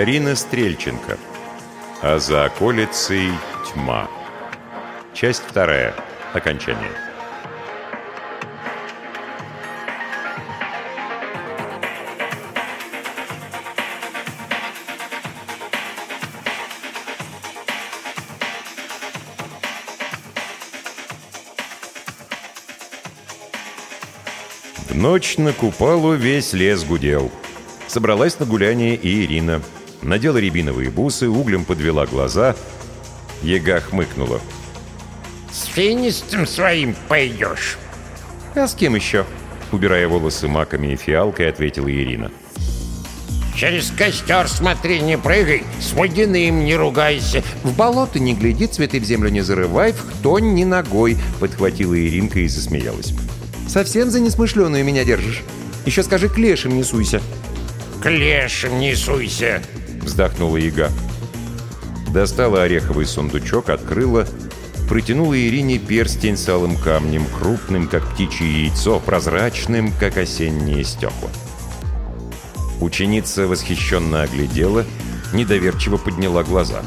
Дарина Стрельченко. А за околицей тьма. Часть вторая. Окончание. В ночь на Купалу весь лес гудел. Собралась на гуляние и Ирина. Надела рябиновые бусы, углем подвела глаза. Ега хмыкнула. С финистом своим пойдешь. «А с кем еще?» Убирая волосы маками и фиалкой, ответила Ирина. Через костер смотри, не прыгай, с водяным не ругайся. «В болото не гляди, цветы в землю не зарывай, в кто ни ногой!» Подхватила Иринка и засмеялась. «Совсем за несмышленую меня держишь? Еще скажи, к лешим не суйся!» К лешим не суйся. Вздохнула яга. Достала ореховый сундучок, открыла, протянула Ирине перстень с алым камнем, крупным, как птичье яйцо, прозрачным, как осенние стекла. Ученица восхищенно оглядела, недоверчиво подняла глаза.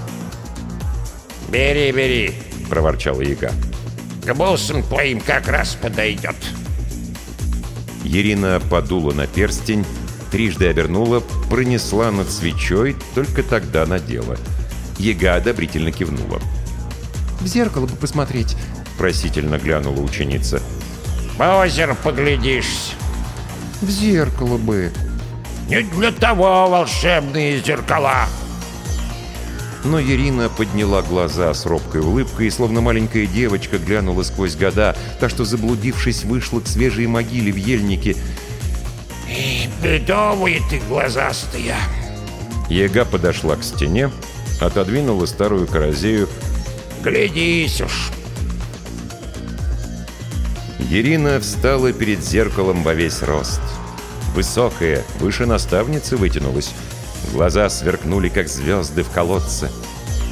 «Бери, бери!» — проворчала яга. «К бусам твоим как раз подойдет!» Ирина подула на перстень, трижды обернула, пронесла над свечой, только тогда надела. Ега одобрительно кивнула. «В зеркало бы посмотреть», — просительно глянула ученица. «В озеро поглядишься». «В зеркало бы». «Не для того волшебные зеркала». Но Ирина подняла глаза с робкой улыбкой и, словно маленькая девочка, глянула сквозь года, так что, заблудившись, вышла к свежей могиле в ельнике Бедовые ты глазастые. Ега подошла к стене, отодвинула старую каразею. Глядись уж. Ирина встала перед зеркалом во весь рост. Высокая, выше наставницы вытянулась. Глаза сверкнули, как звезды в колодце.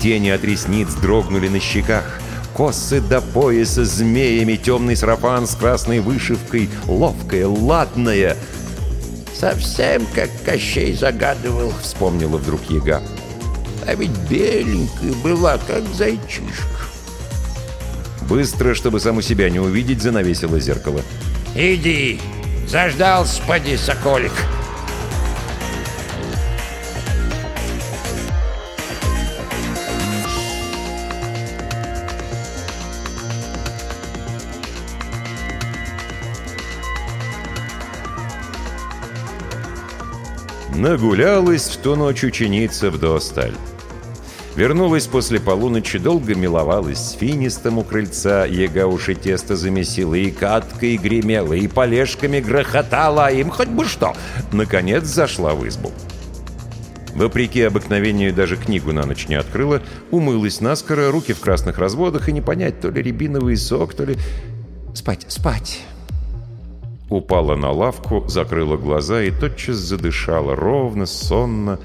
Тени от ресниц дрогнули на щеках. Косы до пояса змеями, темный сарафан с красной вышивкой, ловкая, ладная — Совсем как Кощей загадывал, вспомнила вдруг яга. А ведь беленькая была, как зайчишка. Быстро, чтобы саму себя не увидеть, занавесила зеркало. «Иди! Заждался, поди, соколик!» Нагулялась в ту ночь ученица в досталь. Вернулась после полуночи, долго миловалась с финистом у крыльца, яга уши тесто замесила, и каткой гремела, и полежками грохотала, а им хоть бы что. Наконец зашла в избу. Вопреки обыкновению даже книгу на ночь не открыла, умылась наскоро, руки в красных разводах, и не понять, то ли рябиновый сок, то ли... Спать, спать. Упала на лавку, закрыла глаза и тотчас задышала ровно, сонно.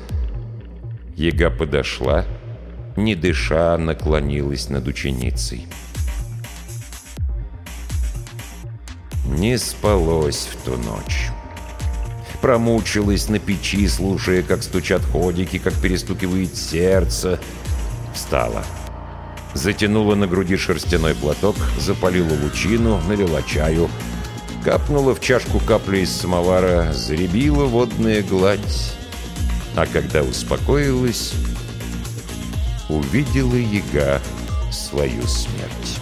Ега подошла, не дыша, наклонилась над ученицей. Не спалось в ту ночь. Промучилась на печи, слушая, как стучат ходики, как перестукивает сердце. Встала. Затянула на груди шерстяной платок, запалила лучину, налила чаю — Капнула в чашку капли из самовара, заребила водная гладь. А когда успокоилась, увидела яга свою смерть.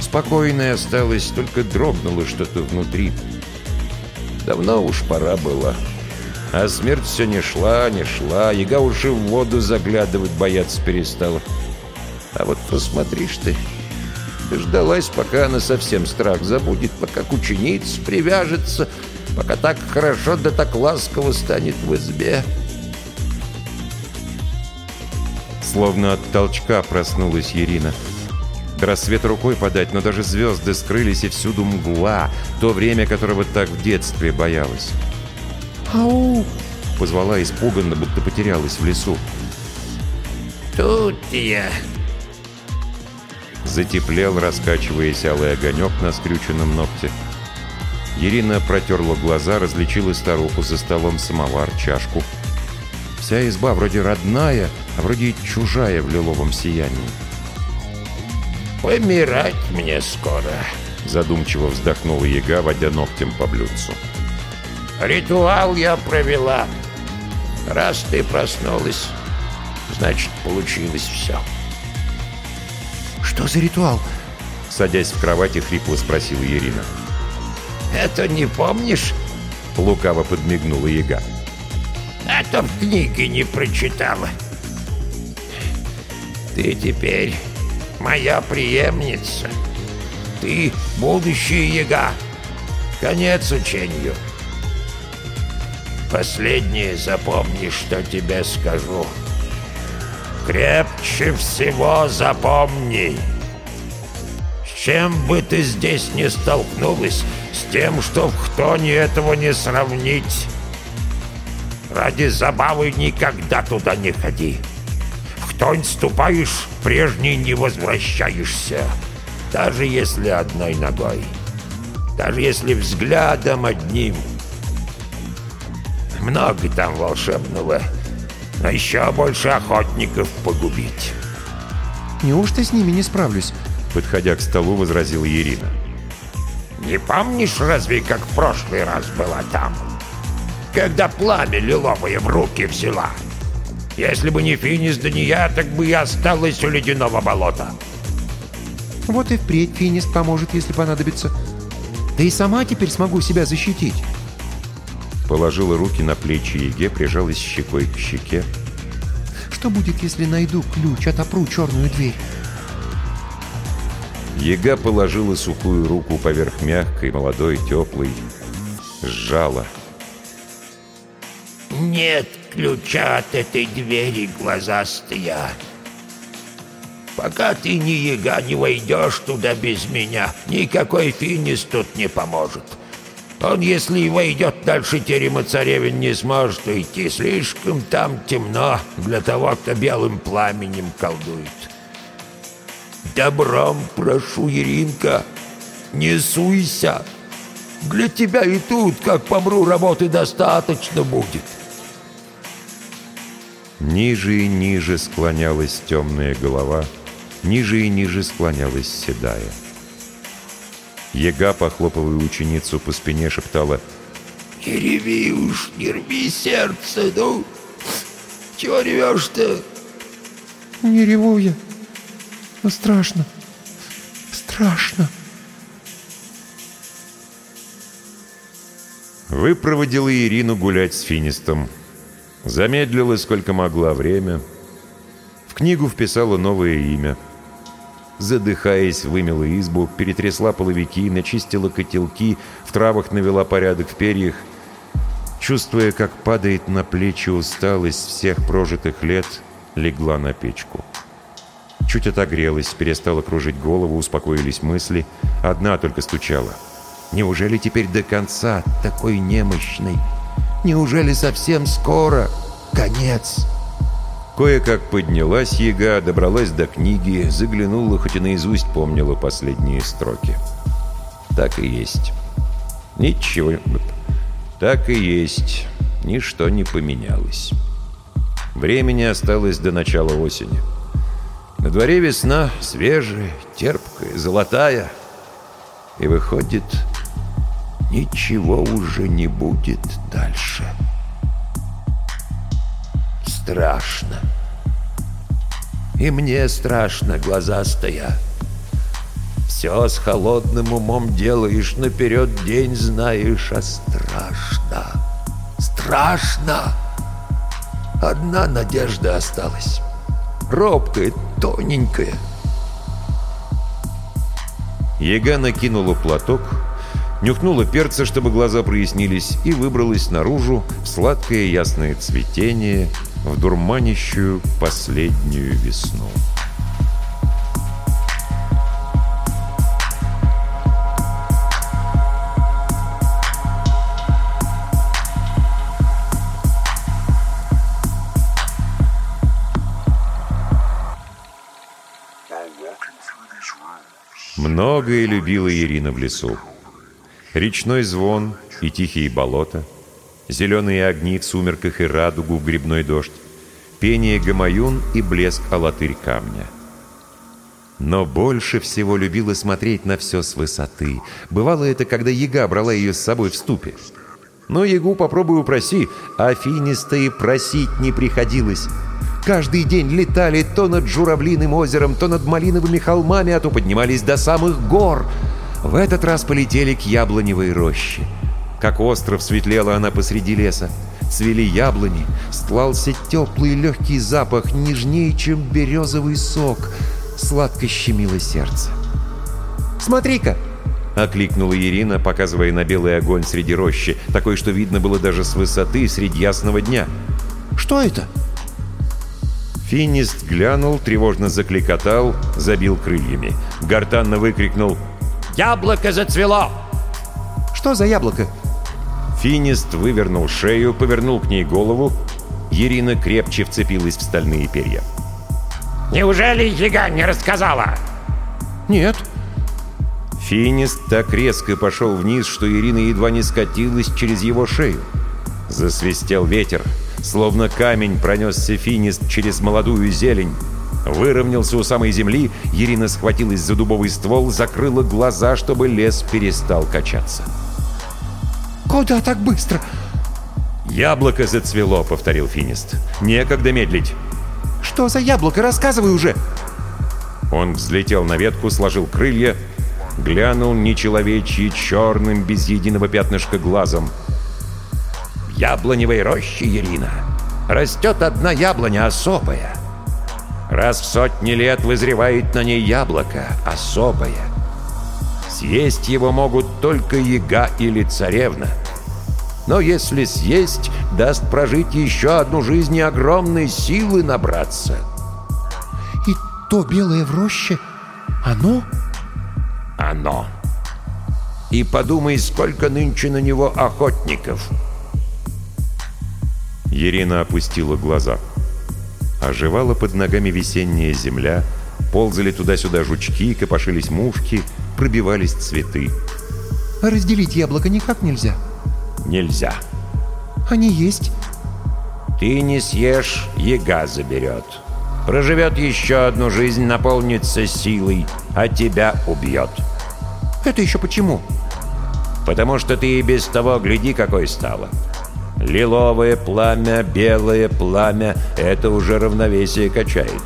Спокойная осталась, только дрогнуло что-то внутри. Давно уж пора было. А смерть все не шла, не шла. Яга уже в воду заглядывать бояться перестала. А вот посмотришь ты... Дождалась, пока она совсем страх забудет, пока к ученице привяжется, пока так хорошо да так ласково станет в избе. Словно от толчка проснулась Ирина. До рассвета рукой подать, но даже звезды скрылись, и всюду мгла, то время, которого так в детстве боялась. «Ау!» — позвала испуганно, будто потерялась в лесу. «Тут я!» Затеплел, раскачиваясь алый огонек на скрюченном ногте. Ирина протерла глаза, различила старуху за столом, самовар, чашку. Вся изба вроде родная, а вроде и чужая в лиловом сиянии. «Помирать мне скоро», — задумчиво вздохнула яга, водя ногтем по блюдцу. «Ритуал я провела. Раз ты проснулась, значит, получилось все». Что за ритуал? Садясь в кровати, хрипло спросила Ирина. «Это не помнишь?» Лукаво подмигнула яга. «Это в книге не прочитала. Ты теперь моя преемница. Ты будущая яга. Конец учению. Последнее запомни, что тебе скажу. Крепче всего запомни. С чем бы ты здесь не столкнулась, с тем, что в Хтоне этого не сравнить. Ради забавы никогда туда не ходи. В Хтонь ступаешь, прежний не возвращаешься. Даже если одной ногой. Даже если взглядом одним. Много там волшебного. А еще больше охотников погубить. Неужто с ними не справлюсь? Подходя к столу, возразила Ирина. Не помнишь разве, как в прошлый раз была там? Когда пламя лиловое в руки взяла. Если бы не Финис да не я, так бы и осталась у ледяного болота. Вот и впредь Финист поможет, если понадобится. Да и сама теперь смогу себя защитить. Положила руки на плечи Еге, прижалась щекой к щеке. Что будет, если найду ключ, отопру черную дверь? Ега положила сухую руку поверх мягкой, молодой, теплой. Сжала. Нет ключа от этой двери, глазастая. Пока ты ни яга не войдешь туда без меня, никакой финис тут не поможет. Он, если и войдет дальше терема царевин, не сможет уйти. Слишком там темно для того, кто белым пламенем колдует. Добром прошу, Иринка, не суйся. Для тебя и тут, как помру, работы достаточно будет. Ниже и ниже склонялась темная голова, ниже и ниже склонялась седая. Ега, похлопывая ученицу по спине, шептала «Не реви уж, не рви сердце, ну! Чего ревешь-то?» Не реву я. Но страшно. Страшно. Выпроводила Ирину гулять с Финистом. Замедлила, сколько могла, время. В книгу вписала новое имя. Задыхаясь, вымела избу, перетрясла половики, начистила котелки, в травах навела порядок в перьях. Чувствуя, как падает на плечи усталость всех прожитых лет, легла на печку. Чуть отогрелась, перестала кружить голову, успокоились мысли. Одна только стучала. Неужели теперь до конца такой немощный? Неужели совсем скоро? Конец. Кое-как поднялась яга, добралась до книги, заглянула, хоть и наизусть помнила последние строки. Так и есть. Ничего. Так и есть. Ничто не поменялось. Времени осталось до начала осени. На дворе весна, свежая, терпкая, золотая. И выходит, ничего уже не будет дальше. Страшно. И мне страшно, глазастая. Все с холодным умом делаешь, наперед день знаешь, а страшно. Страшно. Одна надежда осталась. Робкая, тоненькая. Яга накинула платок, нюхнула перца, чтобы глаза прояснились, и выбралась наружу в сладкое ясное цветение, в дурманящую последнюю весну. Многое любила Ирина в лесу. Речной звон и тихие болота, зеленые огни в сумерках и радугу в грибной дождь, пение гамаюн и блеск алатырь камня. Но больше всего любила смотреть на все с высоты. Бывало это, когда яга брала ее с собой в ступе. Но ягу попробуй упроси, а финистые просить не приходилось. Каждый день летали то над Журавлиным озером, то над Малиновыми холмами, а то поднимались до самых гор — в этот раз полетели к яблоневой роще. Как остров светлела она посреди леса. Цвели яблони, стлался теплый легкий запах, нежнее, чем березовый сок. Сладко щемило сердце. «Смотри-ка!» — окликнула Ирина, показывая на белый огонь среди рощи, такой, что видно было даже с высоты среди ясного дня. «Что это?» Финист глянул, тревожно закликотал, забил крыльями. Гортанно выкрикнул Яблоко зацвело!» «Что за яблоко?» Финист вывернул шею, повернул к ней голову. Ирина крепче вцепилась в стальные перья. «Неужели яга не рассказала?» «Нет». Финист так резко пошел вниз, что Ирина едва не скатилась через его шею. Засвистел ветер. Словно камень пронесся Финист через молодую зелень. Выровнялся у самой земли, Ирина схватилась за дубовый ствол, закрыла глаза, чтобы лес перестал качаться. «Куда так быстро?» «Яблоко зацвело», — повторил Финист. «Некогда медлить». «Что за яблоко? Рассказывай уже!» Он взлетел на ветку, сложил крылья, глянул нечеловечьи черным, без единого пятнышка глазом. «В яблоневой роще, Ирина, растет одна яблоня особая. Раз в сотни лет вызревает на ней яблоко, особое. Съесть его могут только яга или царевна. Но если съесть, даст прожить еще одну жизнь и огромной силы набраться. И то белое в роще, оно? Оно. И подумай, сколько нынче на него охотников. Ирина опустила глаза. — Оживала под ногами весенняя земля, ползали туда-сюда жучки, копошились мушки, пробивались цветы. А разделить яблоко никак нельзя? Нельзя. Они есть? Ты не съешь, яга заберет. Проживет еще одну жизнь, наполнится силой, а тебя убьет. Это еще почему? Потому что ты и без того гляди, какой стало. Лиловое пламя, белое пламя — это уже равновесие качает.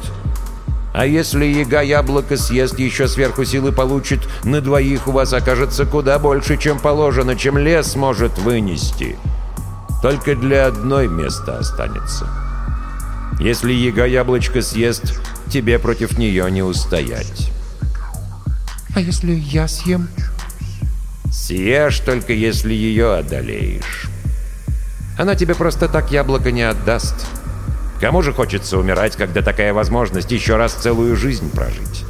А если яга яблоко съест, еще сверху силы получит, на двоих у вас окажется куда больше, чем положено, чем лес может вынести. Только для одной места останется. Если яга яблочко съест, тебе против нее не устоять. А если я съем? Съешь только, если ее одолеешь. Она тебе просто так яблоко не отдаст. Кому же хочется умирать, когда такая возможность еще раз целую жизнь прожить?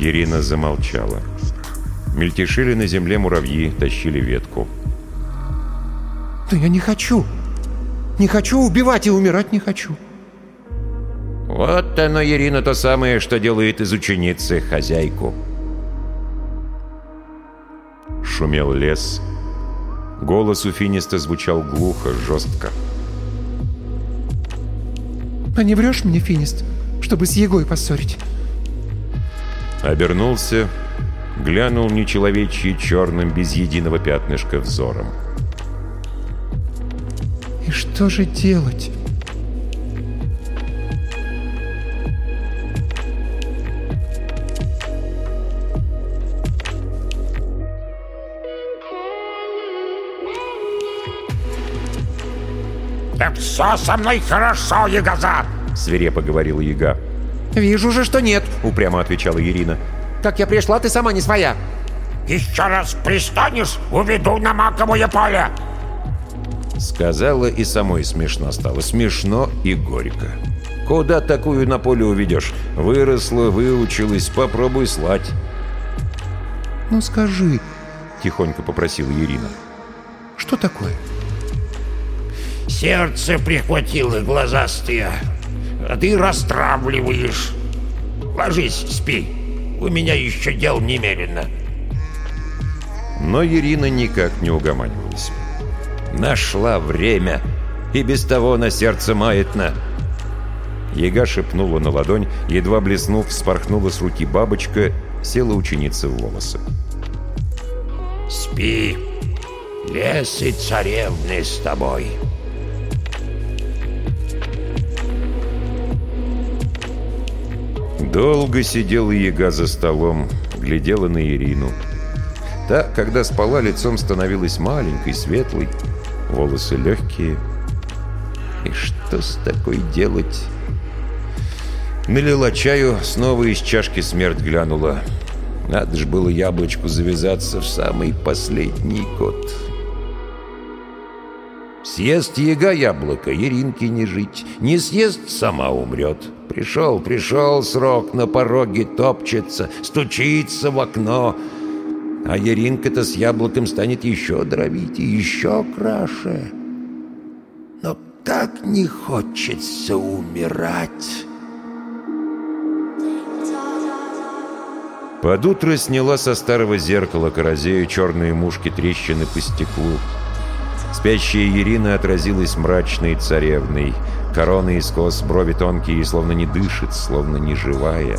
Ирина замолчала. Мельтешили на земле муравьи, тащили ветку. «Да я не хочу! Не хочу убивать и умирать не хочу!» Вот оно, Ирина, то самое, что делает из ученицы хозяйку. Шумел лес, Голос у Финиста звучал глухо, жестко. «А не врешь мне, Финист, чтобы с Егой поссорить?» Обернулся, глянул нечеловечьи черным без единого пятнышка взором. «И что же делать?» Все со мной хорошо, Ягоза!» — свирепо говорила Яга. «Вижу же, что нет!» — упрямо отвечала Ирина. «Как я пришла, ты сама не своя!» «Еще раз пристанешь, уведу на маковое поле!» Сказала и самой смешно стало. Смешно и горько. Куда такую на поле уведешь? Выросла, выучилась, попробуй слать. «Ну скажи», — тихонько попросила Ирина. «Что такое?» Сердце прихватило глазастые, а ты растравливаешь. Ложись, спи. У меня еще дел немерено. Но Ирина никак не угоманивалась. «Нашла время! И без того на сердце маятно!» Яга шепнула на ладонь, едва блеснув, вспорхнула с руки бабочка, села ученица в волосы. «Спи! Лес и царевны с тобой!» Долго сидела яга за столом, глядела на Ирину. Та, когда спала, лицом становилась маленькой, светлой, волосы легкие. И что с такой делать? Налила чаю, снова из чашки смерть глянула. Надо же было яблочку завязаться в самый последний год. Съест яга яблоко, Еринке не жить. Не съест, сама умрет. Пришел, пришел срок, на пороге топчется, стучится в окно. А Еринка-то с яблоком станет еще дровить и еще краше. Но так не хочется умирать. Под утро сняла со старого зеркала корозею черные мушки трещины по стеклу. Спящая Ирина отразилась мрачной царевной. Корона из кос, брови тонкие, словно не дышит, словно не живая.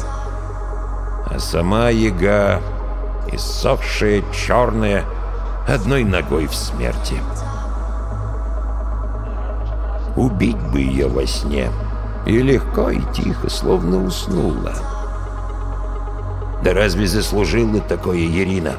А сама яга, иссохшая, черная, одной ногой в смерти. Убить бы ее во сне. И легко, и тихо, словно уснула. Да разве заслужила такое Ирина?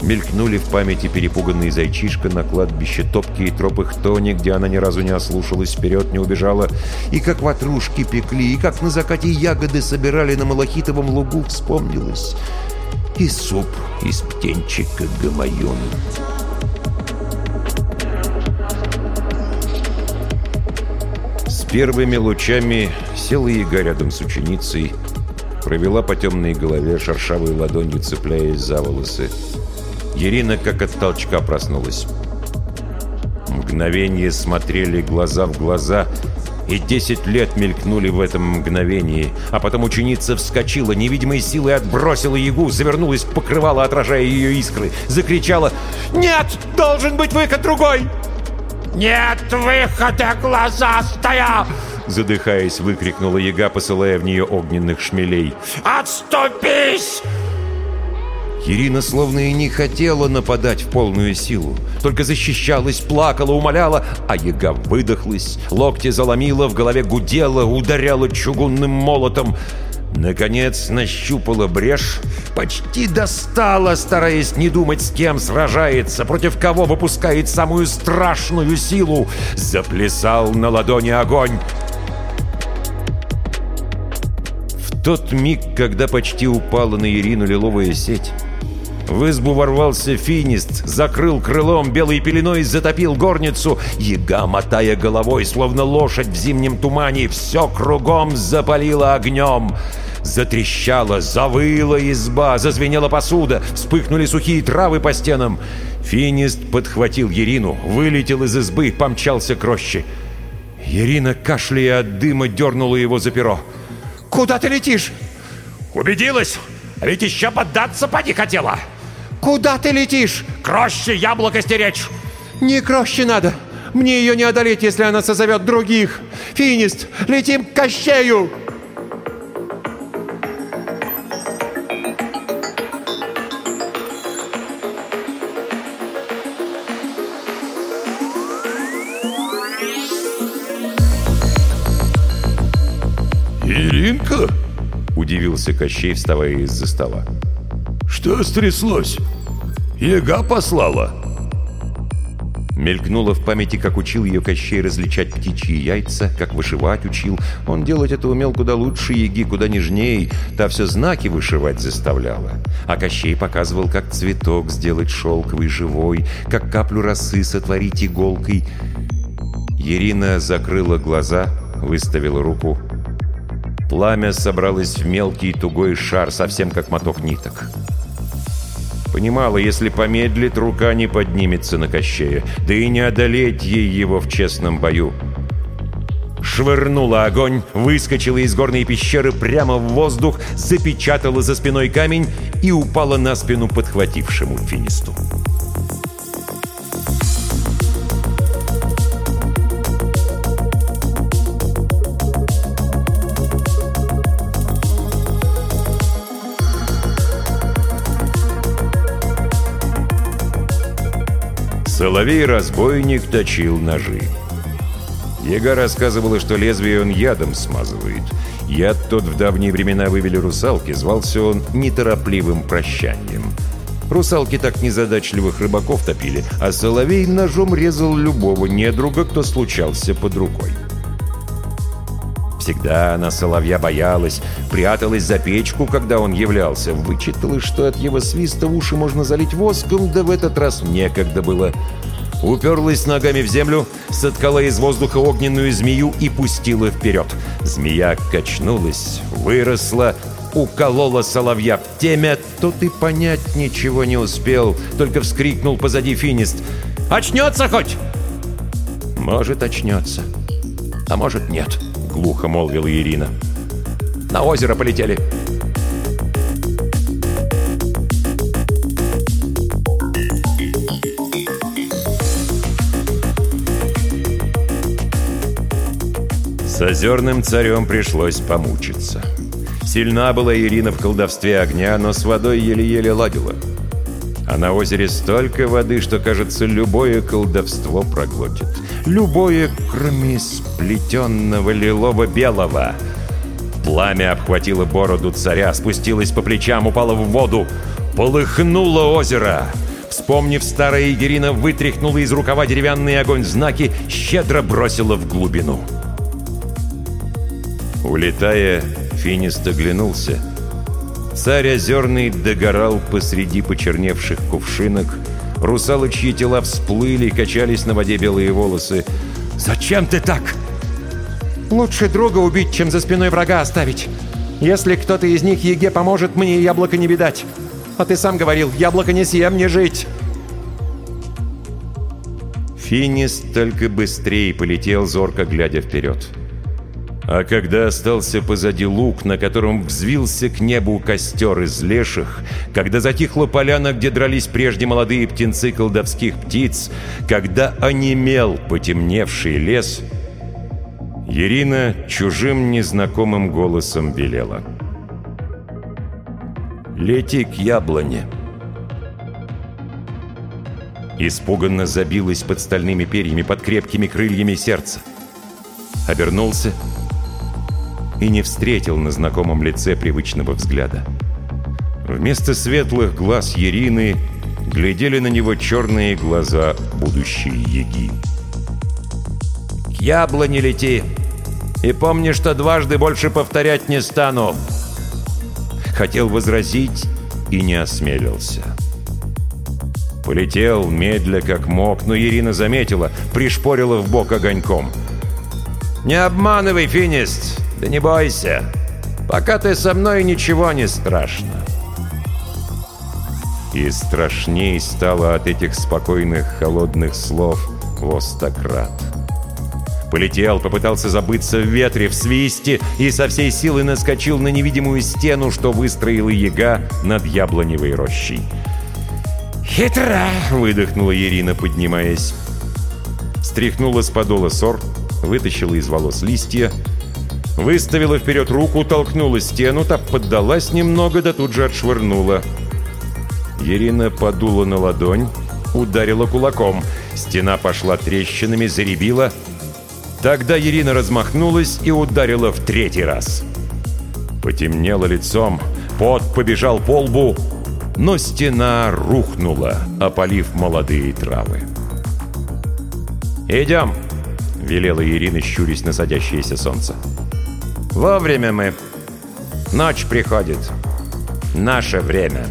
Мелькнули в памяти перепуганный зайчишка на кладбище, топкие тропы Хтони, где она ни разу не ослушалась, вперед не убежала, и как ватрушки пекли, и как на закате ягоды собирали на малахитовом лугу, вспомнилось. И суп из птенчика гамаюн. С первыми лучами села яга рядом с ученицей, провела по темной голове, шершавой ладонью цепляясь за волосы. Ирина как от толчка проснулась. Мгновение смотрели глаза в глаза, и десять лет мелькнули в этом мгновении. А потом ученица вскочила, невидимой силой отбросила ягу, завернулась в покрывало, отражая ее искры. Закричала «Нет! Должен быть выход другой!» «Нет выхода, глазастая!» Задыхаясь, выкрикнула яга, посылая в нее огненных шмелей. «Отступись!» Ирина словно и не хотела нападать в полную силу, только защищалась, плакала, умоляла, а яга выдохлась, локти заломила, в голове гудела, ударяла чугунным молотом. Наконец нащупала брешь, почти достала, стараясь не думать, с кем сражается, против кого выпускает самую страшную силу. Заплясал на ладони огонь. В тот миг, когда почти упала на Ирину лиловая сеть, в избу ворвался финист, закрыл крылом, белой пеленой затопил горницу. Яга, мотая головой, словно лошадь в зимнем тумане, все кругом запалило огнем. Затрещала, завыла изба, зазвенела посуда, вспыхнули сухие травы по стенам. Финист подхватил Ерину, вылетел из избы, помчался к роще. Ирина, кашляя от дыма, дернула его за перо. «Куда ты летишь?» «Убедилась! А ведь еще поддаться поди хотела!» Куда ты летишь? К роще яблоко стеречь! Не к роще надо. Мне ее не одолеть, если она созовет других. Финист, летим к Кощею!» «Иринка?» — удивился Кощей, вставая из-за стола. «Что стряслось? Яга послала?» Мелькнуло в памяти, как учил ее Кощей различать птичьи яйца, как вышивать учил. Он делать это умел куда лучше Яги, куда нежней. Та все знаки вышивать заставляла. А Кощей показывал, как цветок сделать шелковый, живой, как каплю росы сотворить иголкой. Ирина закрыла глаза, выставила руку. Пламя собралось в мелкий тугой шар, совсем как моток ниток. Понимала, если помедлит, рука не поднимется на Кощея, да и не одолеть ей его в честном бою. швырнула огонь, выскочила из горной пещеры прямо в воздух, запечатала за спиной камень и упала на спину подхватившему финисту. Соловей-разбойник точил ножи. Ега рассказывала, что лезвие он ядом смазывает. Яд тот в давние времена вывели русалки, звался он неторопливым прощанием. Русалки так незадачливых рыбаков топили, а Соловей ножом резал любого недруга, кто случался под рукой. Всегда она соловья боялась, пряталась за печку, когда он являлся. Вычитала, что от его свиста уши можно залить воском, да в этот раз некогда было. Уперлась ногами в землю, соткала из воздуха огненную змею и пустила вперед. Змея качнулась, выросла, уколола соловья в темя. Тот и понять ничего не успел, только вскрикнул позади финист. «Очнется хоть?» «Может, очнется, а может, нет» глухо молвила Ирина. «На озеро полетели!» С озерным царем пришлось помучиться. Сильна была Ирина в колдовстве огня, но с водой еле-еле ладила. А на озере столько воды, что, кажется, любое колдовство проглотит. Любое, кроме сплетенного лилово-белого. Пламя обхватило бороду царя, спустилось по плечам, упало в воду. Полыхнуло озеро. Вспомнив, старая Егерина вытряхнула из рукава деревянный огонь знаки, щедро бросила в глубину. Улетая, Финист оглянулся. Царь озерный догорал посреди почерневших кувшинок, Русалочьи тела всплыли, качались на воде белые волосы. «Зачем ты так?» «Лучше друга убить, чем за спиной врага оставить. Если кто-то из них Еге поможет, мне яблоко не видать. А ты сам говорил, яблоко не съем, не жить». Финис только быстрее полетел, зорко глядя вперед. А когда остался позади луг, на котором взвился к небу костер из леших, когда затихла поляна, где дрались прежде молодые птенцы колдовских птиц, когда онемел потемневший лес, Ирина чужим незнакомым голосом велела. «Лети к яблоне!» Испуганно забилась под стальными перьями, под крепкими крыльями сердца. Обернулся — и не встретил на знакомом лице привычного взгляда. Вместо светлых глаз Ерины глядели на него черные глаза будущей Еги. «К яблоне лети! И помни, что дважды больше повторять не стану!» Хотел возразить и не осмелился. Полетел медля как мог, но Ирина заметила, пришпорила в бок огоньком. «Не обманывай, Финист! Да не бойся. Пока ты со мной, ничего не страшно. И страшней стало от этих спокойных, холодных слов востократ. Полетел, попытался забыться в ветре, в свисте и со всей силы наскочил на невидимую стену, что выстроила яга над яблоневой рощей. «Хитра!» — выдохнула Ирина, поднимаясь. Стряхнула с подола сор, вытащила из волос листья, Выставила вперед руку, толкнула стену, так поддалась немного, да тут же отшвырнула. Ирина подула на ладонь, ударила кулаком. Стена пошла трещинами, заребила. Тогда Ирина размахнулась и ударила в третий раз. Потемнело лицом, пот побежал по лбу, но стена рухнула, опалив молодые травы. «Идем!» — велела Ирина, щурясь на садящееся солнце. Вовремя мы. Ночь приходит. Наше время.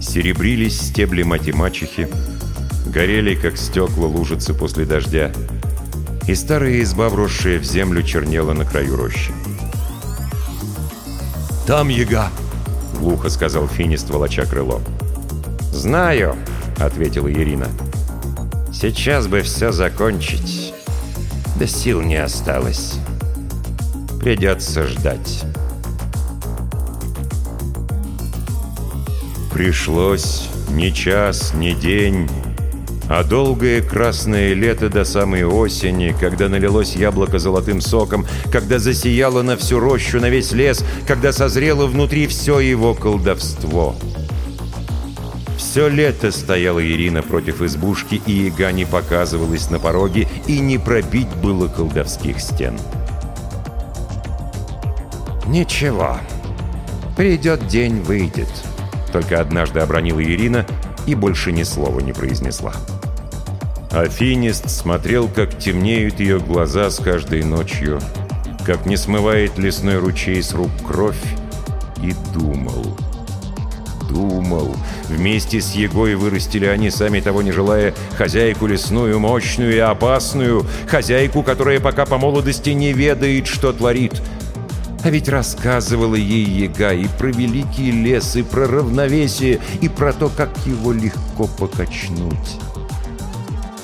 Серебрились стебли мати-мачехи, горели, как стекла лужицы после дождя, и старая изба, вросшая в землю, чернела на краю рощи. «Там яга!» — глухо сказал Финист, волоча крыло. «Знаю!» — ответила Ирина. Сейчас бы все закончить. Да сил не осталось. Придется ждать. Пришлось ни час, ни день, а долгое красное лето до самой осени, когда налилось яблоко золотым соком, когда засияло на всю рощу, на весь лес, когда созрело внутри все его колдовство. Все лето стояла Ирина против избушки, и яга не показывалась на пороге, и не пробить было колдовских стен. «Ничего, придет день, выйдет», только однажды обронила Ирина и больше ни слова не произнесла. Афинист смотрел, как темнеют ее глаза с каждой ночью, как не смывает лесной ручей с рук кровь, и думал. Думал. Вместе с Егой вырастили они, сами того не желая, хозяйку лесную, мощную и опасную, хозяйку, которая пока по молодости не ведает, что творит — а ведь рассказывала ей яга и про великий лес, и про равновесие, и про то, как его легко покачнуть.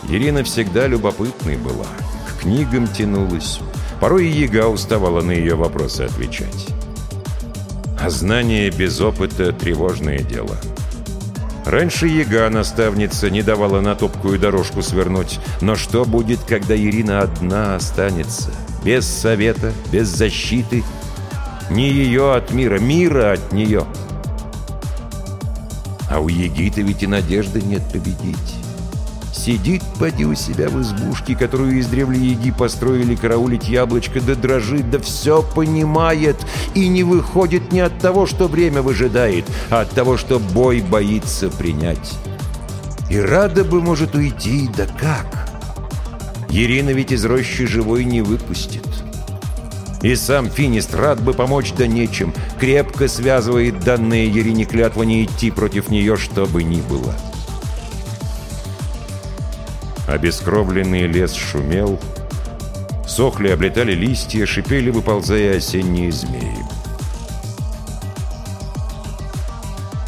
Ирина всегда любопытной была, к книгам тянулась. Порой и яга уставала на ее вопросы отвечать. А знание без опыта — тревожное дело. Раньше яга, наставница, не давала на топкую дорожку свернуть. Но что будет, когда Ирина одна останется? Без совета, без защиты — не ее от мира, мира от нее. А у Егита ведь и надежды нет победить. Сидит, поди у себя в избушке, которую из древли Еги построили караулить яблочко, да дрожит, да все понимает и не выходит не от того, что время выжидает, а от того, что бой боится принять. И рада бы, может, уйти, да как? Ирина ведь из рощи живой не выпустит. И сам Финист рад бы помочь, да нечем. Крепко связывает данные Ерине клятва не идти против нее, что бы ни было. Обескровленный лес шумел. Сохли, облетали листья, шипели, выползая осенние змеи.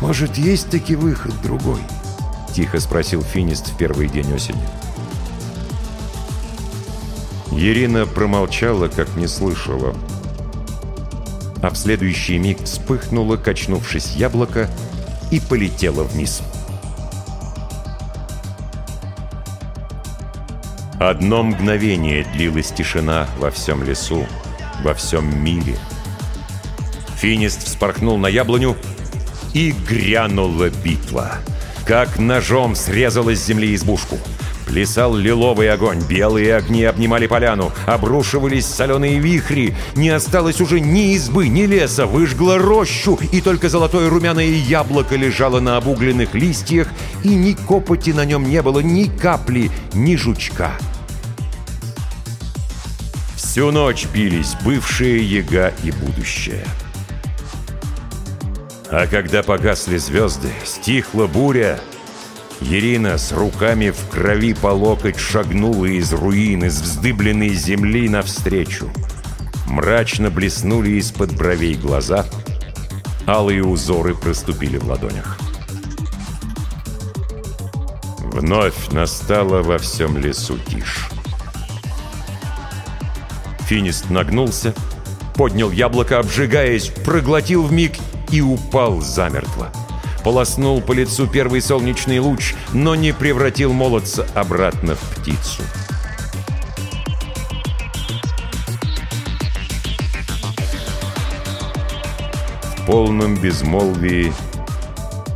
«Может, есть таки выход другой?» — тихо спросил Финист в первый день осени. Ирина промолчала, как не слышала. А в следующий миг вспыхнуло, качнувшись яблоко, и полетело вниз. Одно мгновение длилась тишина во всем лесу, во всем мире. Финист вспорхнул на яблоню, и грянула битва. Как ножом срезала с земли избушку. Плясал лиловый огонь, белые огни обнимали поляну, обрушивались соленые вихри, не осталось уже ни избы, ни леса, выжгла рощу, и только золотое румяное яблоко лежало на обугленных листьях, и ни копоти на нем не было, ни капли, ни жучка. Всю ночь бились бывшие яга и будущее. А когда погасли звезды, стихла буря — Ирина с руками в крови по локоть шагнула из руин, из вздыбленной земли навстречу. Мрачно блеснули из-под бровей глаза, алые узоры проступили в ладонях. Вновь настала во всем лесу тишь. Финист нагнулся, поднял яблоко, обжигаясь, проглотил в миг и упал замертво полоснул по лицу первый солнечный луч, но не превратил молодца обратно в птицу. В полном безмолвии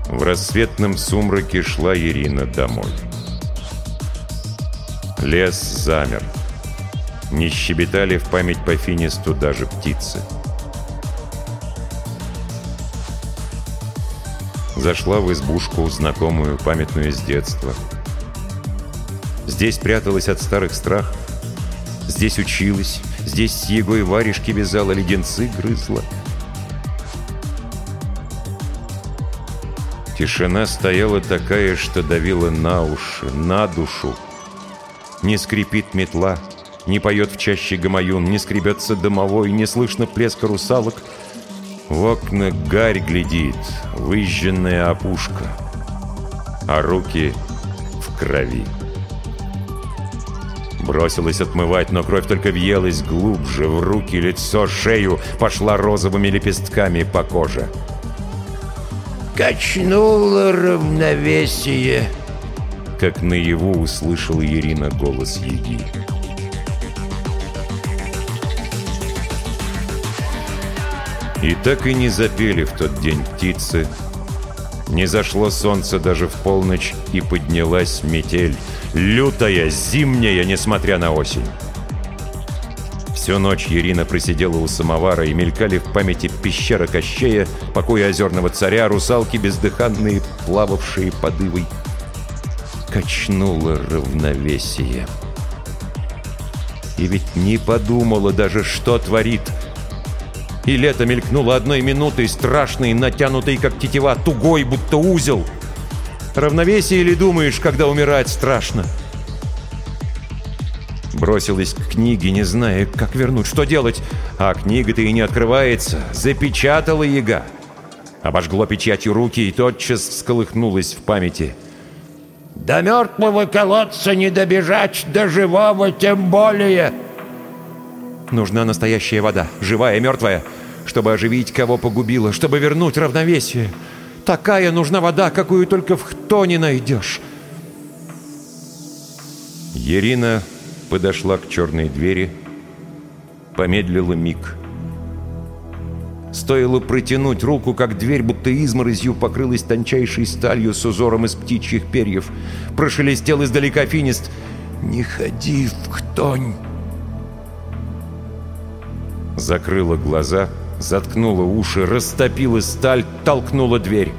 в рассветном сумраке шла Ирина домой. Лес замер. Не щебетали в память по финисту даже птицы. Зашла в избушку, знакомую, памятную с детства. Здесь пряталась от старых страхов. Здесь училась. Здесь с Егой варежки вязала, леденцы грызла. Тишина стояла такая, что давила на уши, на душу. Не скрипит метла, не поет в чаще гамаюн, не скребется домовой, не слышно плеска русалок — в окна гарь глядит, выжженная опушка, а руки в крови. Бросилась отмывать, но кровь только въелась глубже, в руки, лицо, шею, пошла розовыми лепестками по коже. «Качнуло равновесие», — как наяву услышала Ирина голос Еги. И так и не запели в тот день птицы. Не зашло солнце даже в полночь, и поднялась метель, лютая, зимняя, несмотря на осень. Всю ночь Ирина просидела у самовара, и мелькали в памяти пещера Кощея, покой озерного царя, русалки бездыханные, плававшие под ивой. Качнуло равновесие. И ведь не подумала даже, что творит — и лето мелькнуло одной минутой, страшной, натянутой, как тетива, тугой, будто узел. Равновесие ли думаешь, когда умирать страшно? Бросилась к книге, не зная, как вернуть, что делать. А книга-то и не открывается. Запечатала яга. Обожгло печатью руки и тотчас всколыхнулась в памяти. «До мертвого колодца не добежать, до живого тем более!» Нужна настоящая вода, живая и мертвая чтобы оживить, кого погубило, чтобы вернуть равновесие. Такая нужна вода, какую только в кто не найдешь. Ирина подошла к черной двери, помедлила миг. Стоило протянуть руку, как дверь будто изморозью покрылась тончайшей сталью с узором из птичьих перьев. Прошелестел издалека финист. «Не ходи в хтонь!» Закрыла глаза — заткнула уши, растопила сталь, толкнула дверь.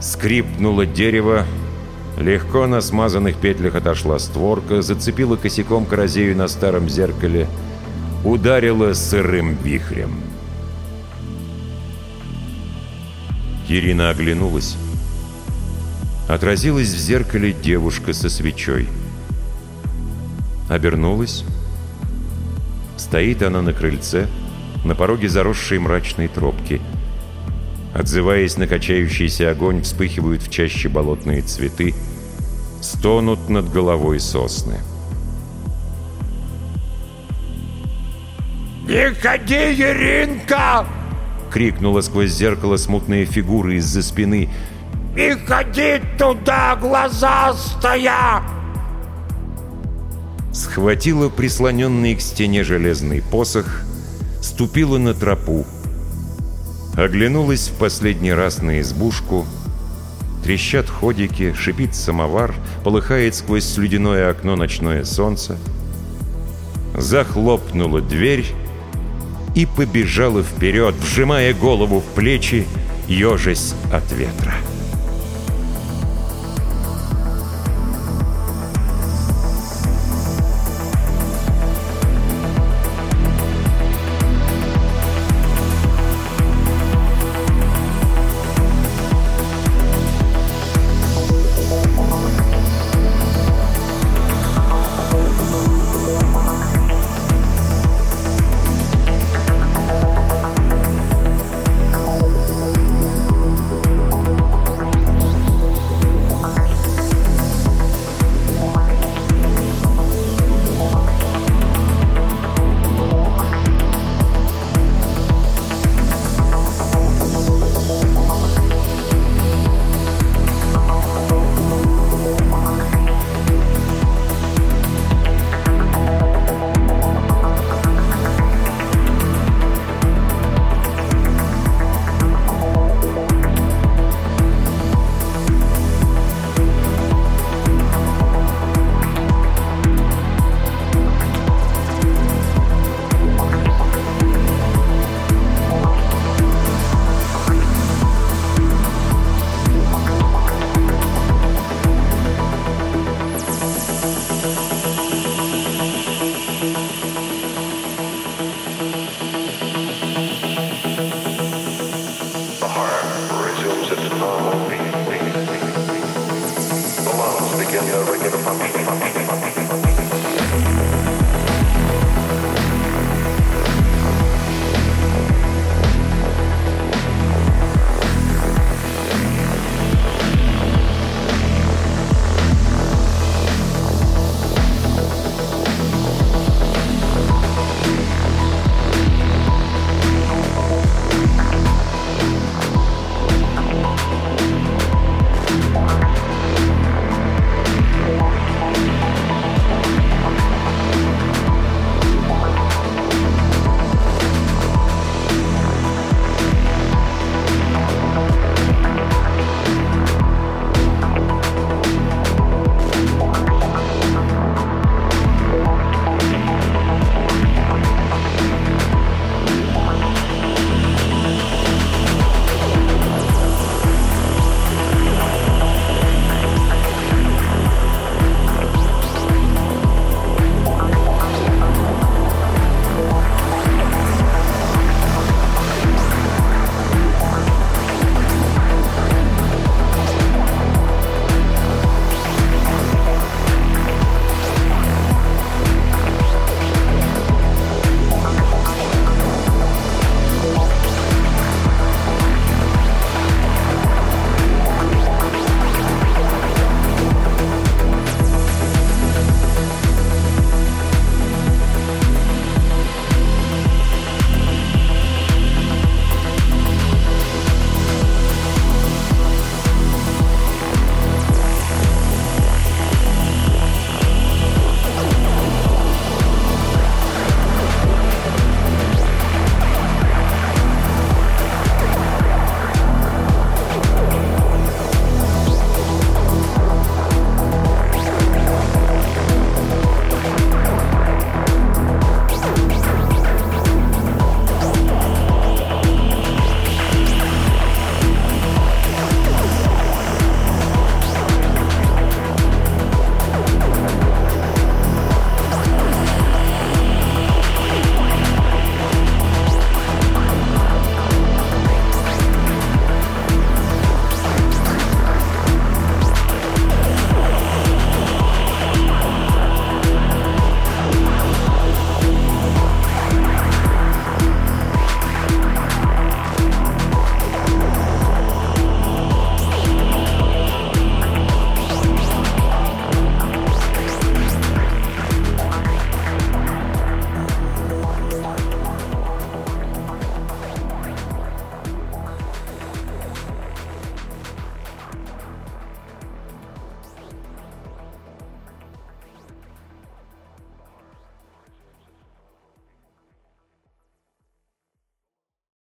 Скрипнуло дерево, легко на смазанных петлях отошла створка, зацепила косяком коррозею на старом зеркале, ударила сырым вихрем. Ирина оглянулась. Отразилась в зеркале девушка со свечой. Обернулась. Стоит она на крыльце, на пороге заросшей мрачной тропки. Отзываясь на качающийся огонь, вспыхивают в чаще болотные цветы, стонут над головой сосны. «Не ходи, Еринка!» — крикнула сквозь зеркало смутные фигуры из-за спины. «Не ходи туда, глаза стоя!» Схватила прислоненный к стене железный посох — ступила на тропу, оглянулась в последний раз на избушку, трещат ходики, шипит самовар, полыхает сквозь слюдяное окно ночное солнце, захлопнула дверь и побежала вперед, вжимая голову в плечи, ежась от ветра.